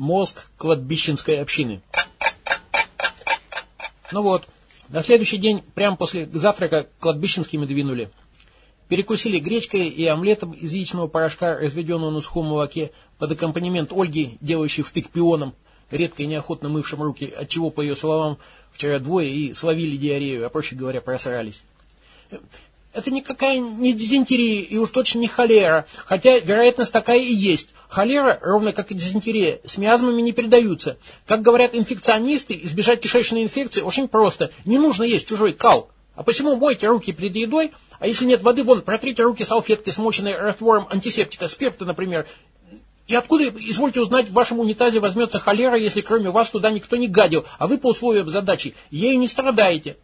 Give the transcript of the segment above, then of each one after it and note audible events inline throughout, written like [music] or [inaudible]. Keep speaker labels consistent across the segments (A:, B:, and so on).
A: Мозг кладбищенской общины. Ну вот, на следующий день, прямо после завтрака, кладбищенскими двинули. Перекусили гречкой и омлетом из яичного порошка, разведенного на сухом молоке, под аккомпанемент Ольги, делающей втык пионом, редко и неохотно мывшим руки, отчего, по ее словам, вчера двое и словили диарею, а проще говоря, просрались. Это никакая не дизентерия и уж точно не холера, хотя вероятность такая и есть. Холера, ровно как и дизентерия, с миазмами не передаются. Как говорят инфекционисты, избежать кишечной инфекции очень просто. Не нужно есть чужой кал. А почему мойте руки перед едой, а если нет воды, вон, протрите руки салфеткой, смоченной раствором антисептика, спирта, например. И откуда, извольте узнать, в вашем унитазе возьмется холера, если кроме вас туда никто не гадил, а вы по условиям задачи ею не страдаете?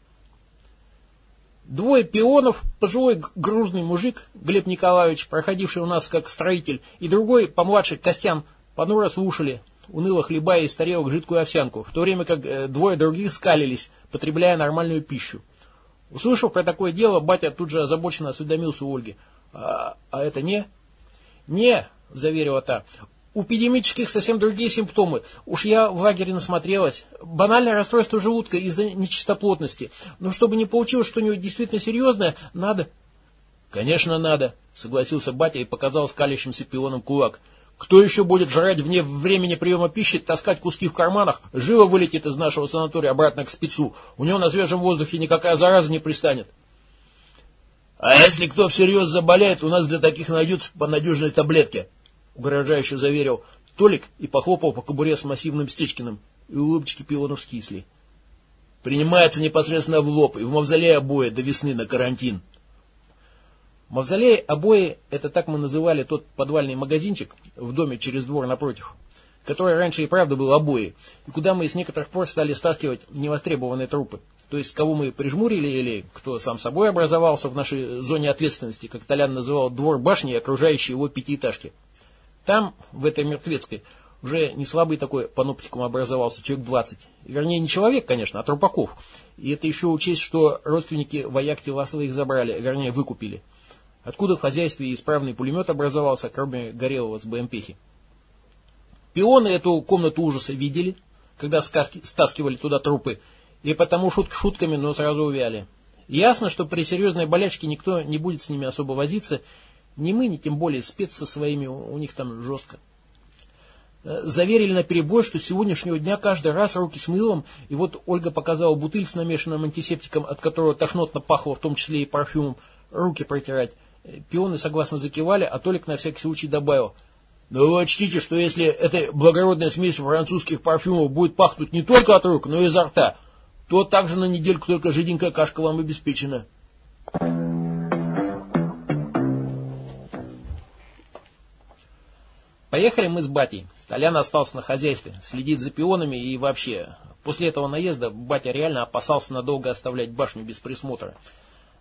A: Двое пионов, пожилой грузный мужик, Глеб Николаевич, проходивший у нас как строитель, и другой, помладший, Костян, понуро слушали, уныло хлебая из тарелок жидкую овсянку, в то время как э, двое других скалились, потребляя нормальную пищу. Услышав про такое дело, батя тут же озабоченно осведомился у Ольги. «А, а это не?» «Не», — заверила та. У эпидемических совсем другие симптомы. Уж я в лагере насмотрелась. Банальное расстройство желудка из-за нечистоплотности. Но чтобы не получилось что-нибудь действительно серьезное, надо... Конечно, надо, согласился батя и показал скалящимся пионом кулак. Кто еще будет жрать вне времени приема пищи, таскать куски в карманах, живо вылетит из нашего санатория обратно к спецу. У него на свежем воздухе никакая зараза не пристанет. А если кто всерьез заболеет, у нас для таких найдется по надежной таблетке, угрожающе заверил Толик и похлопал по кобуре с массивным Стечкиным, и улыбочки пионов скисли. Принимается непосредственно в лоб и в мавзолее обои до весны на карантин. Мавзолей обои, это так мы называли тот подвальный магазинчик в доме через двор напротив, который раньше и правда был обои, и куда мы с некоторых пор стали стаскивать невостребованные трупы. То есть, кого мы прижмурили или кто сам собой образовался в нашей зоне ответственности, как Толян называл двор башни и окружающие его пятиэтажки. Там, в этой мертвецкой, уже не слабый такой паноптикум образовался, человек 20. Вернее, не человек, конечно, а трупаков. И это еще учесть, что родственники вояк тела своих забрали, вернее, выкупили. Откуда в хозяйстве исправный пулемет образовался, кроме горелого с БМПхи. Пионы эту комнату ужаса видели, когда стаскивали туда трупы, и потому шутки шутками, но сразу увяли. Ясно, что при серьезной болячке никто не будет с ними особо возиться, ни мы, ни тем более спец со своими, у них там жестко. Э, заверили на перебой, что с сегодняшнего дня каждый раз руки с мылом, и вот Ольга показала бутыль с намешанным антисептиком, от которого тошнотно пахло, в том числе и парфюмом, руки протирать. Э, пионы согласно закивали, а Толик на всякий случай добавил. Но вы учтите, что если эта благородная смесь французских парфюмов будет пахнуть не только от рук, но и изо рта, то также на недельку только жиденькая кашка вам обеспечена. Поехали мы с батей. Толян остался на хозяйстве, следит за пионами и вообще. После этого наезда батя реально опасался надолго оставлять башню без присмотра.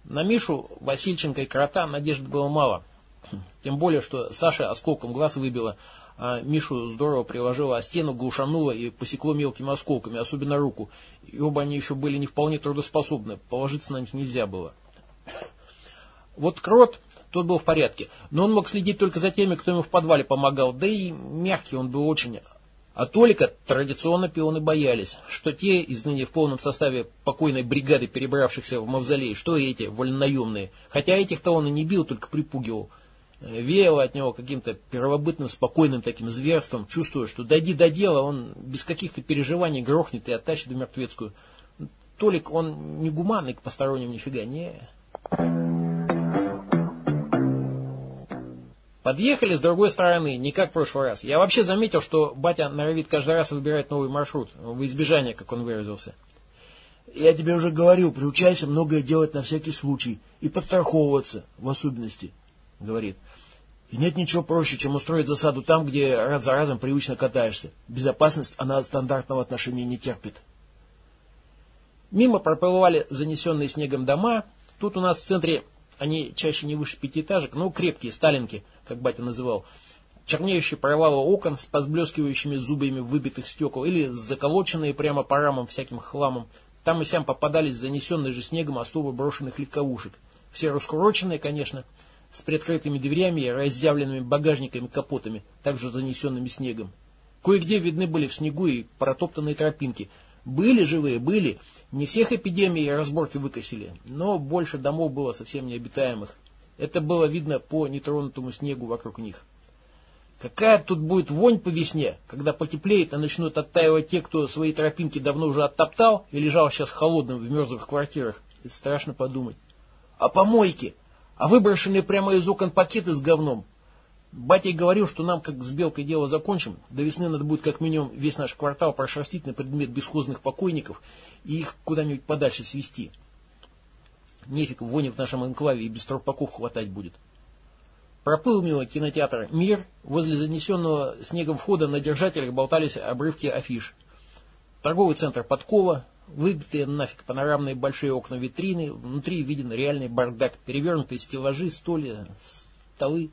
A: На Мишу, Васильченко и Крота надежды было мало. Тем более, что Саша осколком глаз выбила, а Мишу здорово приложила о стену, глушанула и посекло мелкими осколками, особенно руку. И оба они еще были не вполне трудоспособны, положиться на них нельзя было. Вот Крот тот был в порядке. Но он мог следить только за теми, кто ему в подвале помогал. Да и мягкий он был очень. А Толика традиционно пионы боялись, что те из ныне в полном составе покойной бригады, перебравшихся в мавзолей, что эти вольнонаемные. Хотя этих-то он и не бил, только припугивал. Веяло от него каким-то первобытным, спокойным таким зверством, чувствуя, что дойди до дела, он без каких-то переживаний грохнет и оттащит в мертвецкую. Толик, он не гуманный к посторонним нифига, не. Подъехали с другой стороны, не как в прошлый раз. Я вообще заметил, что батя норовит каждый раз выбирать новый маршрут, в избежание, как он выразился. Я тебе уже говорил, приучайся многое делать на всякий случай и подстраховываться в особенности, говорит. И нет ничего проще, чем устроить засаду там, где раз за разом привычно катаешься. Безопасность, она от стандартного отношения не терпит. Мимо проплывали занесенные снегом дома. Тут у нас в центре они чаще не выше пятиэтажек, но крепкие, сталинки, как батя называл. Чернеющие провалы окон с позблескивающими зубьями выбитых стекол или заколоченные прямо по рамам всяким хламом. Там и сям попадались занесенные же снегом остовы брошенных легковушек. Все раскуроченные, конечно, с приоткрытыми дверями и разъявленными багажниками капотами, также занесенными снегом. Кое-где видны были в снегу и протоптанные тропинки. Были живые, были. Не всех эпидемий разборки выкосили, но больше домов было совсем необитаемых. Это было видно по нетронутому снегу вокруг них. Какая тут будет вонь по весне, когда потеплеет и начнут оттаивать те, кто свои тропинки давно уже оттоптал и лежал сейчас холодным в мерзлых квартирах. Это страшно подумать. А помойки? А выброшенные прямо из окон пакеты с говном? Батя говорил, что нам, как с Белкой дело закончим, до весны надо будет как минимум весь наш квартал прошерстить на предмет бесхозных покойников и их куда-нибудь подальше свести. Нефиг вони в нашем энклаве и без трупаков хватать будет. Проплыл мимо кинотеатра «Мир». Возле занесенного снегом входа на держателях болтались обрывки афиш. Торговый центр «Подкова», выбитые нафиг панорамные большие окна витрины, внутри виден реальный бардак, перевернутые стеллажи, стулья, столы.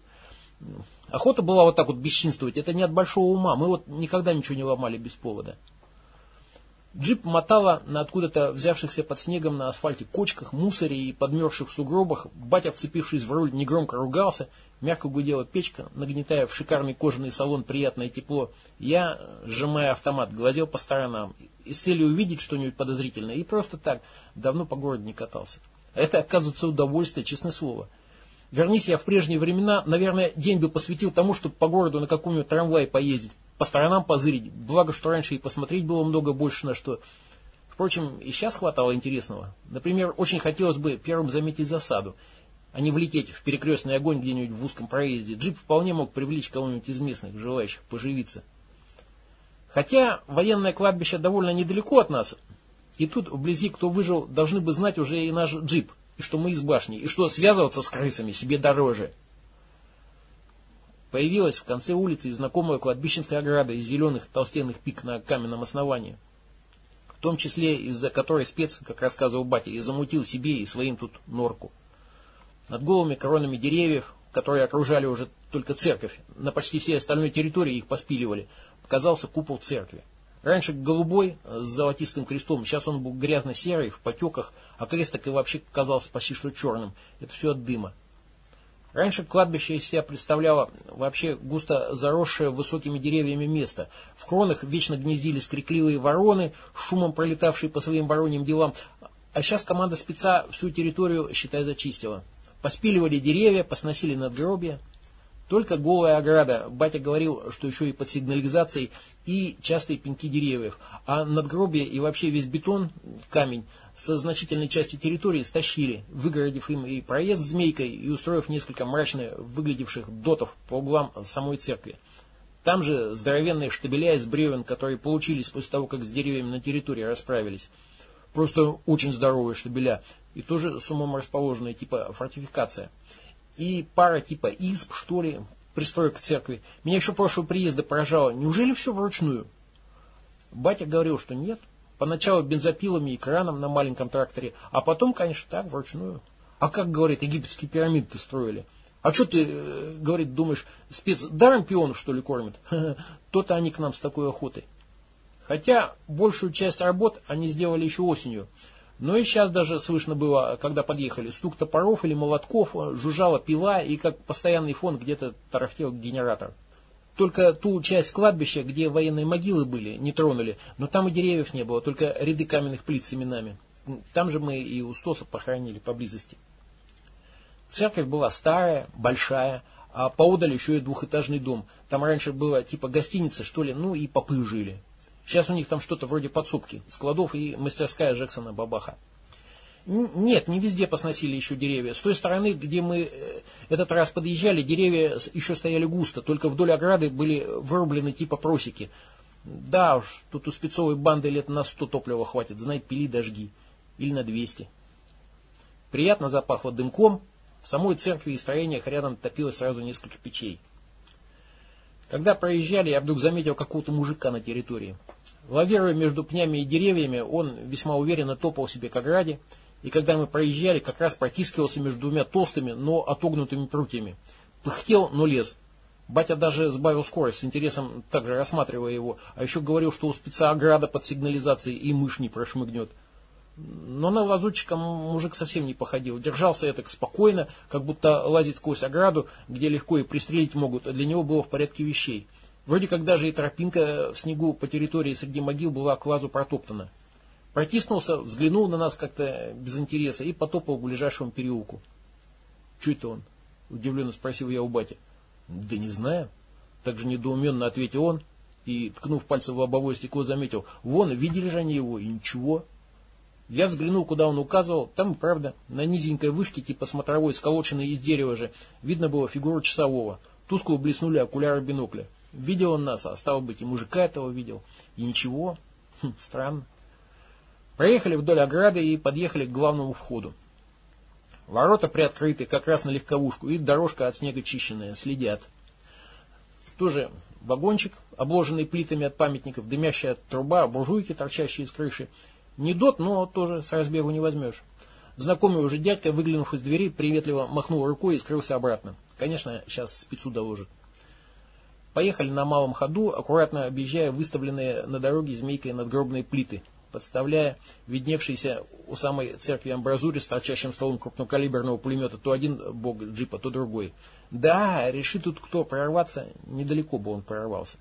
A: Охота была вот так вот бесчинствовать, это не от большого ума, мы вот никогда ничего не ломали без повода. Джип мотала на откуда-то взявшихся под снегом на асфальте кочках, мусоре и подмерзших сугробах. Батя, вцепившись в руль, негромко ругался. Мягко гудела печка, нагнетая в шикарный кожаный салон приятное тепло. Я, сжимая автомат, глазел по сторонам. С целью увидеть что-нибудь подозрительное. И просто так. Давно по городу не катался. Это, оказывается, удовольствие, честное слово. Вернись я в прежние времена, наверное, день бы посвятил тому, чтобы по городу на каком-нибудь трамвае поездить по сторонам позырить. Благо, что раньше и посмотреть было много больше на что. Впрочем, и сейчас хватало интересного. Например, очень хотелось бы первым заметить засаду, а не влететь в перекрестный огонь где-нибудь в узком проезде. Джип вполне мог привлечь кого-нибудь из местных, желающих поживиться. Хотя военное кладбище довольно недалеко от нас, и тут вблизи, кто выжил, должны бы знать уже и наш джип, и что мы из башни, и что связываться с крысами себе дороже. Появилась в конце улицы знакомая кладбищенская ограда из зеленых толстенных пик на каменном основании. В том числе из-за которой спец, как рассказывал батя, и замутил себе и своим тут норку. Над голыми коронами деревьев, которые окружали уже только церковь, на почти всей остальной территории их поспиливали, показался купол церкви. Раньше голубой, с золотистым крестом, сейчас он был грязно-серый, в потеках, а крест так и вообще казался почти что черным. Это все от дыма. Раньше кладбище из себя представляло вообще густо заросшее высокими деревьями место. В кронах вечно гнездились крикливые вороны, шумом пролетавшие по своим вороньим делам. А сейчас команда спеца всю территорию, считай, зачистила. Поспиливали деревья, посносили надгробия. Только голая ограда. Батя говорил, что еще и под сигнализацией, и частые пеньки деревьев. А надгробие и вообще весь бетон, камень, со значительной части территории стащили, выгородив им и проезд змейкой, и устроив несколько мрачно выглядевших дотов по углам самой церкви. Там же здоровенные штабеля из бревен, которые получились после того, как с деревьями на территории расправились. Просто очень здоровые штабеля. И тоже с умом расположенные, типа фортификация и пара типа изб, что ли, пристроек к церкви. Меня еще прошлого приезда поражало. Неужели все вручную? Батя говорил, что нет. Поначалу бензопилами и краном на маленьком тракторе, а потом, конечно, так, вручную. А как, говорит, египетские пирамиды строили? А что ты, э, говорит, думаешь, спец даром пионов, что ли, кормят? [laughs] То-то они к нам с такой охотой. Хотя большую часть работ они сделали еще осенью. Но и сейчас даже слышно было, когда подъехали, стук топоров или молотков, жужжала пила и как постоянный фон где-то тарахтел генератор. Только ту часть кладбища, где военные могилы были, не тронули, но там и деревьев не было, только ряды каменных плит с именами. Там же мы и Устосов похоронили поблизости. Церковь была старая, большая, а поодаль еще и двухэтажный дом. Там раньше было типа гостиница, что ли, ну и попы жили. Сейчас у них там что-то вроде подсобки, складов и мастерская Джексона Бабаха. Нет, не везде посносили еще деревья. С той стороны, где мы э, этот раз подъезжали, деревья еще стояли густо, только вдоль ограды были вырублены типа просеки. Да уж, тут у спецовой банды лет на сто топлива хватит, знай, пили дожди. Или на двести. Приятно запахло дымком. В самой церкви и строениях рядом топилось сразу несколько печей. Когда проезжали, я вдруг заметил какого-то мужика на территории. Лавируя между пнями и деревьями, он весьма уверенно топал себе к ограде, и когда мы проезжали, как раз протискивался между двумя толстыми, но отогнутыми прутьями. Пыхтел, но лез. Батя даже сбавил скорость, с интересом также рассматривая его, а еще говорил, что у спеца ограда под сигнализацией и мышь не прошмыгнет. Но на лазутчика мужик совсем не походил. Держался я так спокойно, как будто лазить сквозь ограду, где легко и пристрелить могут, для него было в порядке вещей. Вроде как даже и тропинка в снегу по территории среди могил была к лазу протоптана. Протиснулся, взглянул на нас как-то без интереса и потопал к ближайшему переулку. «Че это он?» – удивленно спросил я у бати. «Да не знаю». Также недоуменно ответил он и, ткнув пальцем в лобовое стекло, заметил. «Вон, видели же они его, и ничего». Я взглянул, куда он указывал. Там, правда, на низенькой вышке, типа смотровой, сколоченной из дерева же, видно было фигуру часового. Тускло блеснули окуляры бинокля. Видел он нас, а стало быть, и мужика этого видел. И ничего. Хм, странно. Проехали вдоль ограды и подъехали к главному входу. Ворота приоткрыты, как раз на легковушку, и дорожка от снега чищенная, следят. Тоже вагончик, обложенный плитами от памятников, дымящая труба, буржуйки, торчащие из крыши. Не дот, но тоже с разбегу не возьмешь. Знакомый уже дядька, выглянув из двери, приветливо махнул рукой и скрылся обратно. Конечно, сейчас спецу доложит. Поехали на малом ходу, аккуратно объезжая выставленные на дороге змейкой надгробные плиты, подставляя видневшийся у самой церкви амбразуре с торчащим стволом крупнокалиберного пулемета то один бок джипа, то другой. Да, решит тут кто прорваться, недалеко бы он прорвался.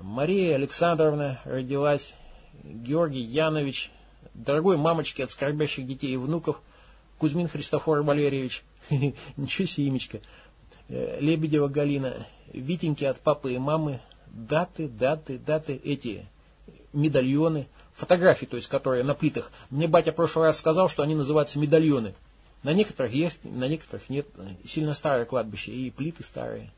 A: Мария Александровна родилась, Георгий Янович, дорогой мамочке от скорбящих детей и внуков, Кузьмин Христофор Валерьевич, [laughs] ничего себе имечко, э, Лебедева Галина, Витеньки от папы и мамы, даты, даты, даты, эти медальоны, фотографии, то есть, которые на плитах. Мне батя в прошлый раз сказал, что они называются медальоны. На некоторых есть, на некоторых нет. Сильно старое кладбище, и плиты старые.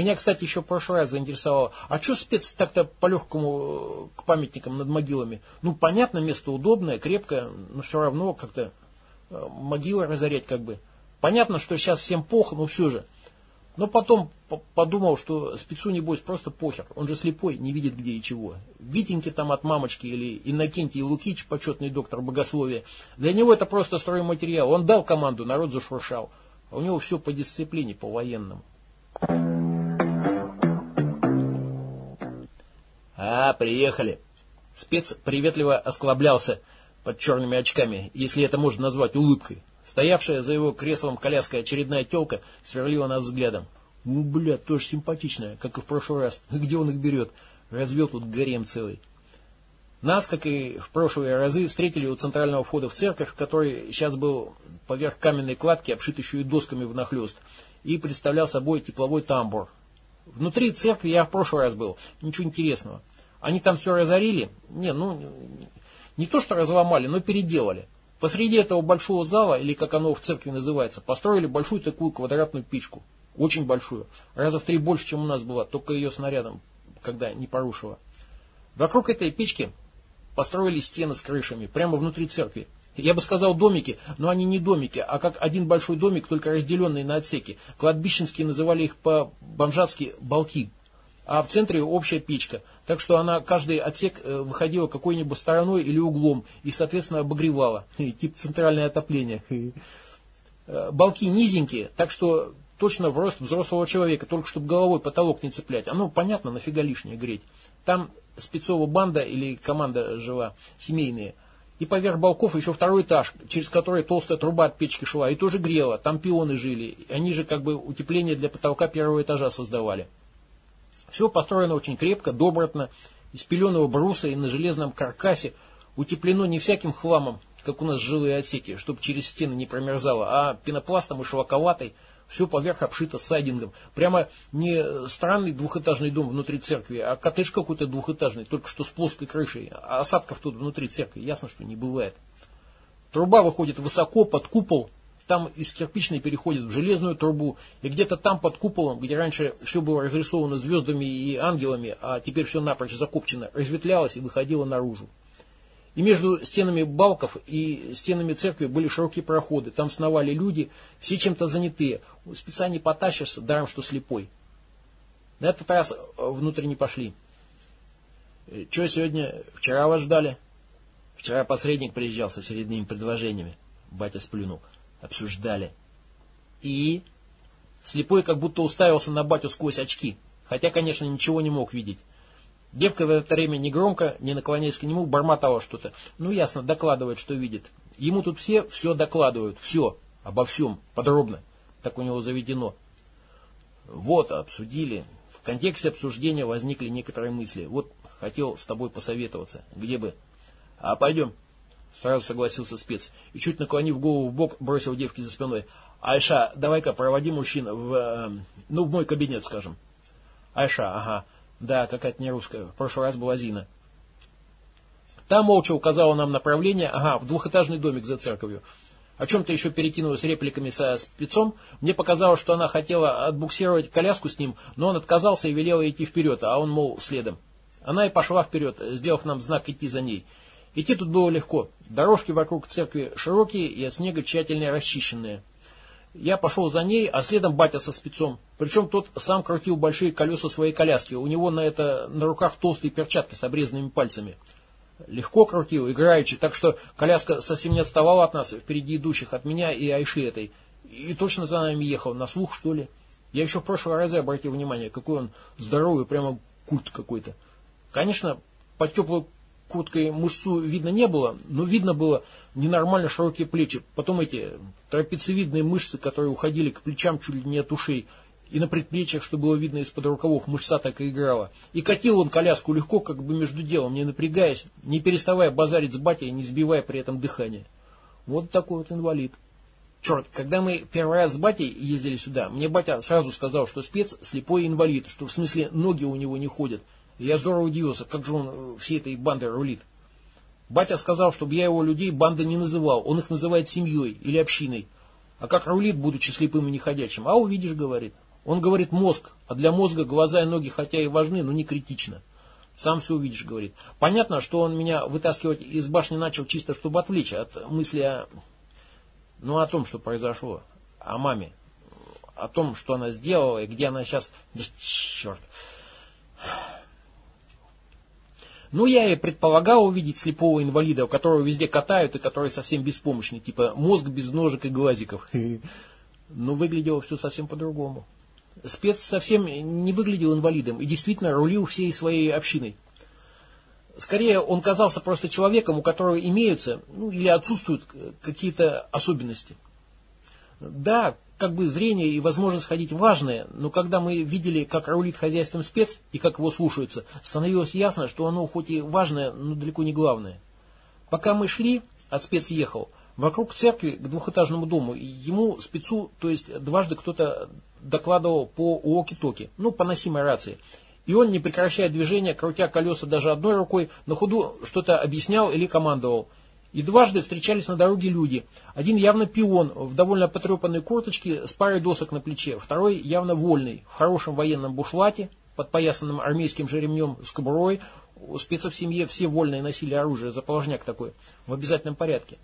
A: Меня, кстати, еще в прошлый раз заинтересовало, а что спец так-то по-легкому э, к памятникам над могилами? Ну, понятно, место удобное, крепкое, но все равно как-то э, могилы разорять как бы. Понятно, что сейчас всем плохо, но все же. Но потом подумал, что спецу небось просто похер. Он же слепой, не видит где и чего. Витеньки там от мамочки или Иннокентий Лукич, почетный доктор богословия. Для него это просто стройматериал. Он дал команду, народ зашуршал. А у него все по дисциплине, по военному. А, приехали. Спец приветливо осклаблялся под черными очками, если это можно назвать улыбкой. Стоявшая за его креслом коляской очередная телка сверлила нас взглядом. Ну, бля, тоже симпатичная, как и в прошлый раз. [laughs] Где он их берет? Развел тут гарем целый. Нас, как и в прошлые разы, встретили у центрального входа в церковь, который сейчас был поверх каменной кладки, обшит еще и досками внахлест, и представлял собой тепловой тамбур. Внутри церкви я в прошлый раз был, ничего интересного. Они там все разорили? Не, ну, не то что разломали, но переделали. Посреди этого большого зала, или как оно в церкви называется, построили большую такую квадратную печку. Очень большую. Раза в три больше, чем у нас была, только ее снарядом, когда не порушила. Вокруг этой печки построили стены с крышами, прямо внутри церкви. Я бы сказал домики, но они не домики, а как один большой домик, только разделенный на отсеки. Кладбищенские называли их по-бомжатски «балки» а в центре общая печка. Так что она каждый отсек э, выходила какой-нибудь стороной или углом и, соответственно, обогревала. Тип центральное отопление. Э, балки низенькие, так что точно в рост взрослого человека, только чтобы головой потолок не цеплять. Оно понятно, нафига лишнее греть. Там спецова банда или команда жила, семейные. И поверх балков еще второй этаж, через который толстая труба от печки шла, и тоже грела. Там пионы жили. Они же как бы утепление для потолка первого этажа создавали. Все построено очень крепко, добротно, из пеленого бруса и на железном каркасе, утеплено не всяким хламом, как у нас жилые отсеки, чтобы через стены не промерзало, а пенопластом и шелковатой, все поверх обшито сайдингом. Прямо не странный двухэтажный дом внутри церкви, а коттедж какой-то двухэтажный, только что с плоской крышей. А осадков тут внутри церкви ясно, что не бывает. Труба выходит высоко под купол, там из кирпичной переходит в железную трубу, и где-то там под куполом, где раньше все было разрисовано звездами и ангелами, а теперь все напрочь закопчено, разветвлялось и выходило наружу. И между стенами балков и стенами церкви были широкие проходы, там сновали люди, все чем-то занятые, специально не потащишься, даром что слепой. На этот раз внутрь не пошли. «Э, Что сегодня? Вчера вас ждали? Вчера посредник приезжал с очередными предложениями. Батя сплюнул обсуждали. И? Слепой как будто уставился на батю сквозь очки, хотя, конечно, ничего не мог видеть. Девка в это время не громко, не наклоняясь к нему, бормотала что-то. Ну, ясно, докладывает, что видит. Ему тут все все докладывают, все, обо всем, подробно. Так у него заведено. Вот, обсудили. В контексте обсуждения возникли некоторые мысли. Вот хотел с тобой посоветоваться. Где бы? А пойдем. Сразу согласился спец. И чуть наклонив голову в бок, бросил девке за спиной. Айша, давай-ка проводи мужчин в, э, ну, в мой кабинет, скажем. Айша, ага. Да, какая-то не русская. В прошлый раз была Зина. Та молча указала нам направление, ага, в двухэтажный домик за церковью. О чем-то еще перекинулась репликами со спецом. Мне показалось, что она хотела отбуксировать коляску с ним, но он отказался и велел идти вперед, а он, мол, следом. Она и пошла вперед, сделав нам знак идти за ней. Идти тут было легко. Дорожки вокруг церкви широкие и от снега тщательно расчищенные. Я пошел за ней, а следом батя со спецом. Причем тот сам крутил большие колеса своей коляски. У него на это на руках толстые перчатки с обрезанными пальцами. Легко крутил, играючи, так что коляска совсем не отставала от нас, впереди идущих, от меня и Айши этой. И точно за нами ехал, на слух, что ли. Я еще в прошлый раз обратил внимание, какой он здоровый, прямо культ какой-то. Конечно, под теплой курткой мышцу видно не было, но видно было ненормально широкие плечи. Потом эти трапециевидные мышцы, которые уходили к плечам чуть ли не от ушей. И на предплечьях, что было видно из-под рукавов, мышца так и играла. И катил он коляску легко, как бы между делом, не напрягаясь, не переставая базарить с батей, не сбивая при этом дыхание. Вот такой вот инвалид. Черт, когда мы первый раз с батей ездили сюда, мне батя сразу сказал, что спец слепой инвалид, что в смысле ноги у него не ходят. И я здорово удивился, как же он э, всей этой бандой рулит. Батя сказал, чтобы я его людей бандой не называл, он их называет семьей или общиной. А как рулит, будучи слепым и неходячим? А увидишь, говорит. Он говорит мозг, а для мозга глаза и ноги хотя и важны, но не критично. Сам все увидишь, говорит. Понятно, что он меня вытаскивать из башни начал чисто, чтобы отвлечь от мысли о... Ну, о том, что произошло. О маме. О том, что она сделала и где она сейчас... Да черт. Ну, я и предполагал увидеть слепого инвалида, которого везде катают и который совсем беспомощный, типа мозг без ножек и глазиков. [laughs] Но выглядело все совсем по-другому. Спец совсем не выглядел инвалидом и действительно рулил всей своей общиной. Скорее, он казался просто человеком, у которого имеются ну, или отсутствуют какие-то особенности. Да, как бы зрение и возможность ходить важные, но когда мы видели, как рулит хозяйством спец и как его слушаются, становилось ясно, что оно хоть и важное, но далеко не главное. Пока мы шли, от спец ехал, вокруг церкви к двухэтажному дому, ему, спецу, то есть дважды кто-то докладывал по уоки-токи, ну, по носимой рации. И он, не прекращая движения, крутя колеса даже одной рукой, на ходу что-то объяснял или командовал – и дважды встречались на дороге люди. Один явно пион, в довольно потрепанной курточке с парой досок на плече. Второй явно вольный, в хорошем военном бушлате, подпоясанном армейским же ремнем с кобурой. У спецов в семье все вольные носили оружие, заположняк такой, в обязательном порядке.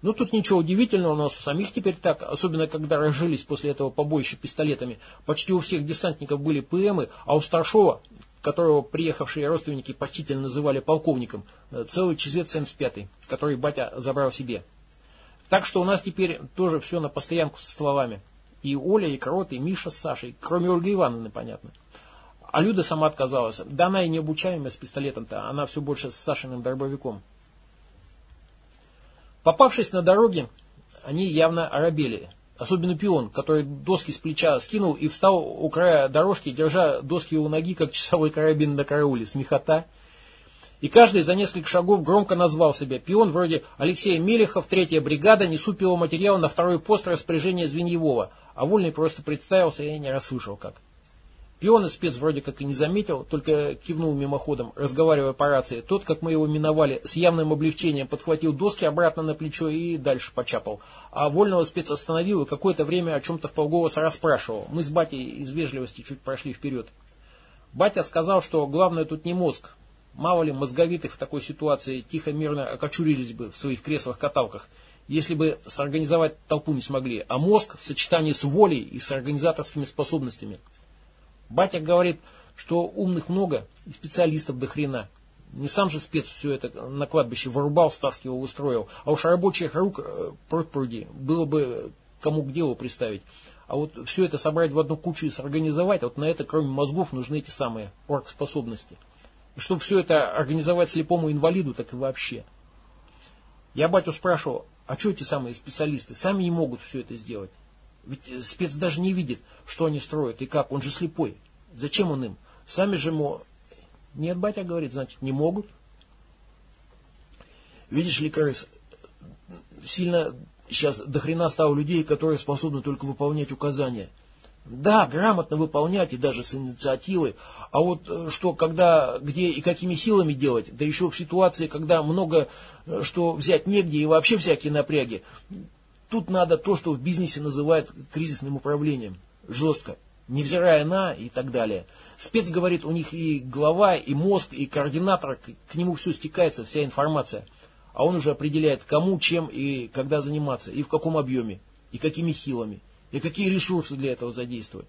A: Ну, тут ничего удивительного, у нас у самих теперь так, особенно когда разжились после этого побоища пистолетами. Почти у всех десантников были ПМы, а у старшего которого приехавшие родственники почтительно называли полковником, э, целый чизет 75 который батя забрал себе. Так что у нас теперь тоже все на постоянку со стволами. И Оля, и Крот, и Миша с Сашей, кроме Ольги Ивановны, понятно. А Люда сама отказалась. Да она и необучаемая с пистолетом-то, она все больше с Сашиным дробовиком. Попавшись на дороге, они явно оробели. Особенно пион, который доски с плеча скинул и встал у края дорожки, держа доски у ноги, как часовой карабин на карауле. Смехота. И каждый за несколько шагов громко назвал себя. Пион вроде Алексея Мелехов, третья бригада, несу пиломатериал на второй пост распоряжения Звеньевого. А Вольный просто представился, я не расслышал как. Пион и спец вроде как и не заметил, только кивнул мимоходом, разговаривая по рации. Тот, как мы его миновали, с явным облегчением подхватил доски обратно на плечо и дальше почапал. А вольного спец остановил и какое-то время о чем-то в полголоса расспрашивал. Мы с батей из вежливости чуть прошли вперед. Батя сказал, что главное тут не мозг. Мало ли мозговитых в такой ситуации тихо-мирно окочурились бы в своих креслах-каталках, если бы сорганизовать толпу не смогли. А мозг в сочетании с волей и с организаторскими способностями – Батя говорит, что умных много и специалистов до хрена. Не сам же спец все это на кладбище вырубал, стаскивал, устроил. А уж рабочих рук э, пруд-пруди было бы кому к делу приставить. А вот все это собрать в одну кучу и сорганизовать, вот на это, кроме мозгов, нужны эти самые оргспособности. И чтобы все это организовать слепому инвалиду, так и вообще. Я батю спрашивал, а что эти самые специалисты? Сами не могут все это сделать. Ведь спец даже не видит, что они строят и как, он же слепой. Зачем он им? Сами же ему... Нет, батя говорит, значит, не могут. Видишь ли, крыс, сильно сейчас дохрена стало людей, которые способны только выполнять указания. Да, грамотно выполнять и даже с инициативой. А вот э, что, когда, где и какими силами делать, да еще в ситуации, когда много э, что взять негде и вообще всякие напряги, тут надо то, что в бизнесе называют кризисным управлением. Жестко. Невзирая на и так далее. Спец говорит, у них и голова, и мозг, и координатор, к, нему все стекается, вся информация. А он уже определяет, кому, чем и когда заниматься, и в каком объеме, и какими хилами и какие ресурсы для этого задействовать.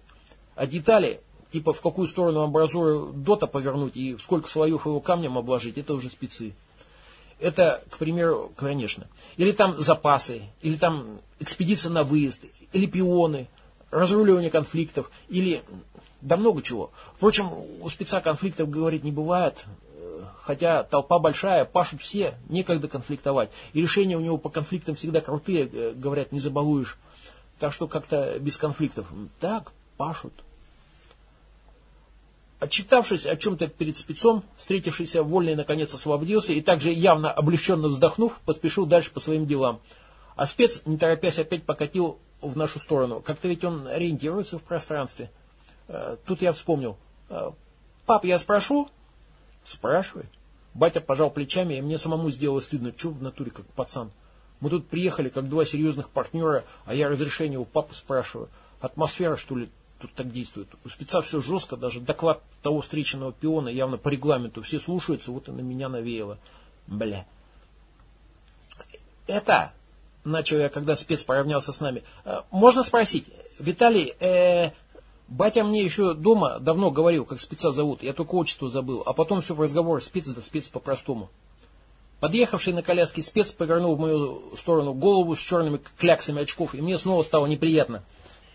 A: А детали, типа в какую сторону амбразуру дота повернуть и сколько слоев его камнем обложить, это уже спецы. Это, к примеру, конечно. Или там запасы, или там экспедиция на выезд, или пионы, разруливание конфликтов, или да много чего. Впрочем, у спеца конфликтов, говорить, не бывает, хотя толпа большая, пашут все, некогда конфликтовать. И решения у него по конфликтам всегда крутые, э, говорят, не забалуешь. Так что как-то без конфликтов. Так, пашут. Отчитавшись о чем-то перед спецом, встретившийся вольный наконец освободился и также явно облегченно вздохнув, поспешил дальше по своим делам. А спец, не торопясь, опять покатил в нашу сторону. Как-то ведь он ориентируется в пространстве. Э, тут я вспомнил. Э, пап, я спрошу? Спрашивай. Батя пожал плечами, и мне самому сделало стыдно. Чего в натуре, как пацан? Мы тут приехали как два серьезных партнера, а я разрешение у папы спрашиваю. Атмосфера, что ли, тут так действует. У спеца все жестко, даже доклад того встреченного пиона явно по регламенту. Все слушаются, вот и на меня навеяло. Бля. Это, начал я, когда спец поравнялся с нами, «Э, можно спросить, Виталий, э, батя мне еще дома давно говорил, как спеца зовут, я только отчество забыл, а потом все в разговор спец да спец по-простому. Подъехавший на коляске спец повернул в мою сторону голову с черными кляксами очков, и мне снова стало неприятно.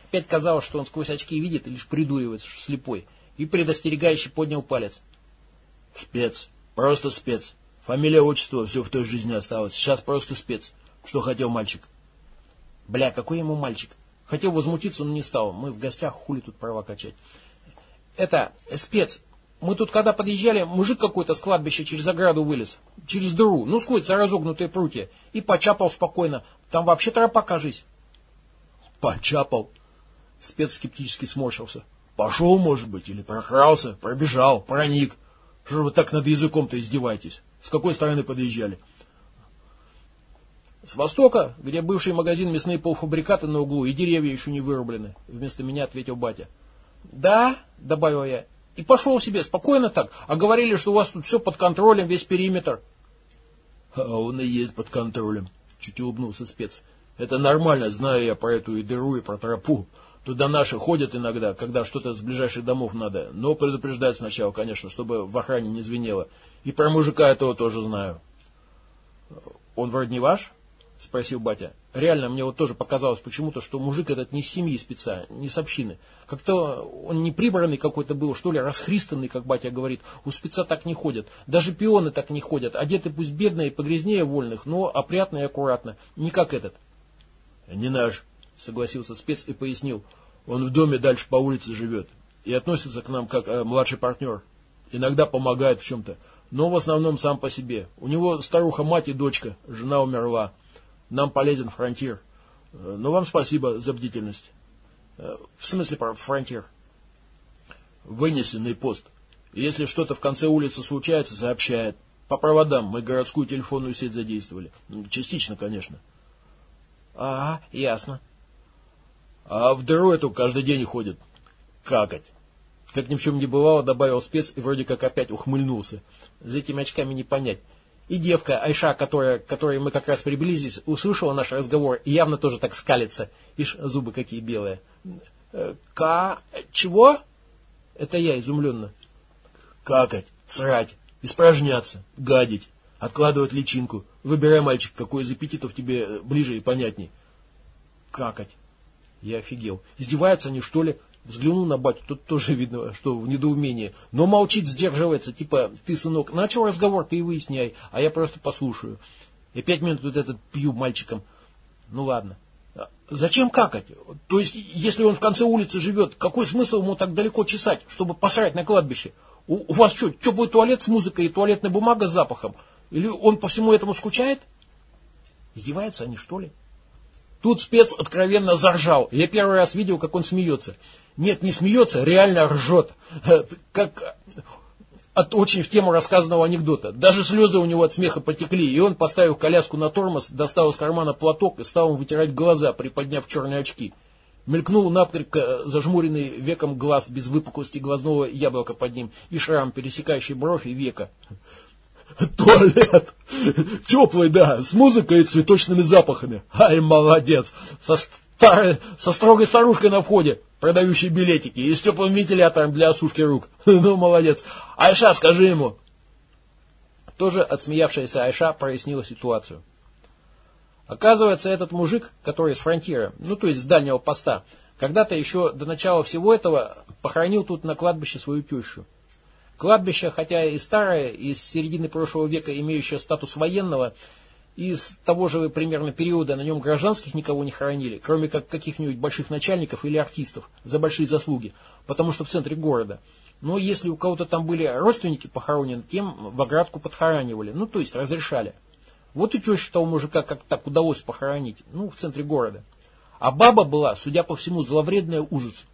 A: Опять казалось, что он сквозь очки видит и лишь придуривается, что слепой. И предостерегающе поднял палец.
B: Спец. Просто спец. Фамилия, отчество, все в той жизни осталось. Сейчас просто спец. Что хотел мальчик?
A: Бля, какой ему мальчик? Хотел возмутиться, но не стал. Мы в гостях, хули тут права качать. Это, спец, мы тут когда подъезжали, мужик какой-то с кладбища через ограду вылез. Через дыру. Ну, сквозь разогнутые прутья. И почапал спокойно. Там вообще тропа, кажись.
B: Почапал. Спец скептически сморщился. Пошел, может быть, или прокрался, пробежал, проник. Что вы так над языком-то издеваетесь? С какой стороны подъезжали?
A: С востока, где бывший магазин мясные полуфабрикаты на углу и деревья еще не вырублены, вместо меня ответил батя. Да, добавил я, и пошел себе спокойно так. А говорили, что у вас тут все под контролем, весь периметр.
B: А он и есть под контролем, чуть улыбнулся спец. Это нормально, знаю я про эту и дыру, и про тропу. Туда наши ходят иногда, когда что-то с ближайших домов надо. Но предупреждать сначала, конечно, чтобы в охране не звенело. И про мужика этого тоже знаю.
A: Он вроде не ваш? Спросил батя. Реально, мне вот тоже показалось почему-то, что мужик этот не с семьи спеца, не с общины. Как-то он не прибранный какой-то был, что ли, расхристанный, как батя говорит. У спеца так не ходят. Даже пионы так не ходят. Одеты пусть бедные, погрязнее вольных, но опрятно и аккуратно. Не как этот.
B: Не наш, согласился спец и пояснил. Он в доме дальше по улице живет. И относится к нам как э, младший партнер. Иногда помогает в чем-то. Но в основном сам по себе. У него старуха мать и дочка. Жена умерла. Нам полезен фронтир. Э, но вам спасибо за бдительность.
A: Э, в смысле про фронтир?
B: Вынесенный пост. Если что-то в конце улицы случается, сообщает. По проводам мы городскую телефонную сеть задействовали. Частично, конечно.
A: Ага, ясно.
B: А в дыру эту каждый день ходит. Какать.
A: Как ни в чем не бывало, добавил спец и вроде как опять ухмыльнулся. За этими очками не понять. И девка Айша, которая, которой мы как раз приблизились, услышала наш разговор и явно тоже так скалится. Ишь, зубы какие белые. Э, Ка... Чего? Это я изумленно.
B: Какать, срать, испражняться, гадить, откладывать личинку. Выбирай, мальчик, какой из аппетитов тебе ближе и понятней.
A: Какать. Я офигел. Издеваются они, что ли? Взглянул на батю, тут тоже видно, что в недоумении. Но молчит, сдерживается, типа, ты, сынок, начал разговор, ты и выясняй, а я просто послушаю. И пять минут вот этот пью мальчиком. Ну ладно. Зачем какать? То есть, если он в конце улицы живет, какой смысл ему так далеко чесать, чтобы посрать на кладбище? У, у вас что, теплый туалет с музыкой и туалетная бумага с запахом? Или он по всему этому скучает? Издеваются они, что ли? Тут спец откровенно заржал. Я первый раз видел, как он смеется. Нет, не смеется, реально ржет. Как от очень в тему рассказанного анекдота. Даже слезы у него от смеха потекли, и он, поставив коляску на тормоз, достал из кармана платок и стал ему вытирать глаза, приподняв черные очки. Мелькнул напрямка зажмуренный веком глаз без выпуклости глазного яблока под ним и шрам, пересекающий бровь и века. Туалет. Теплый, да, с музыкой и цветочными запахами. Ай, молодец. Со, старой, со строгой старушкой на входе, продающей билетики, и с теплым вентилятором для осушки рук. [laughs] Ну, молодец. Айша, скажи ему. Тоже отсмеявшаяся Айша прояснила ситуацию. Оказывается, этот мужик, который с фронтира, ну, то есть с дальнего поста, когда-то еще до начала всего этого похоронил тут на кладбище свою тещу. Кладбище, хотя и старое, из середины прошлого века имеющее статус военного, из того же примерно периода на нем гражданских никого не хоронили, кроме как каких-нибудь больших начальников или артистов за большие заслуги, потому что в центре города. Но если у кого-то там были родственники похоронены, тем в оградку подхоранивали, ну то есть разрешали. Вот и теща того мужика как так удалось похоронить, ну в центре города. А баба была, судя по всему, зловредная ужас.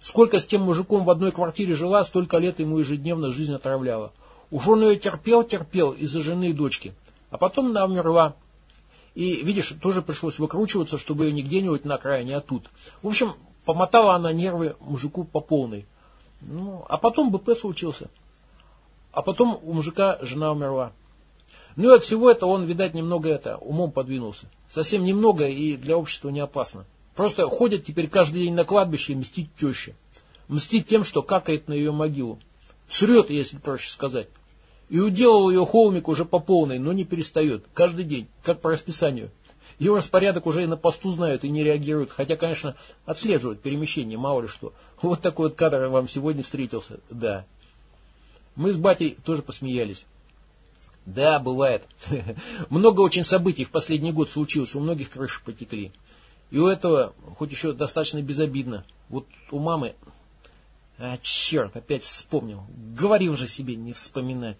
A: Сколько с тем мужиком в одной квартире жила, столько лет ему ежедневно жизнь отравляла. Уж он ее терпел, терпел из-за жены и дочки. А потом она умерла. И, видишь, тоже пришлось выкручиваться, чтобы ее не где-нибудь на окраине, а тут. В общем, помотала она нервы мужику по полной. Ну, а потом БП случился. А потом у мужика жена умерла. Ну и от всего этого он, видать, немного это, умом подвинулся. Совсем немного и для общества не опасно. Просто ходят теперь каждый день на кладбище и мстить теще. Мстить тем, что какает на ее могилу. Срет, если проще сказать. И уделал ее холмик уже по полной, но не перестает. Каждый день, как по расписанию. Его распорядок уже и на посту знают и не реагируют. Хотя, конечно, отслеживают перемещение, мало ли что. Вот такой вот кадр вам сегодня встретился. Да. Мы с батей тоже посмеялись. Да, бывает. [laughs] Много очень событий в последний год случилось, у многих крыши потекли. И у этого, хоть еще достаточно безобидно, вот у мамы... А, черт, опять вспомнил. Говорил же себе не вспоминать.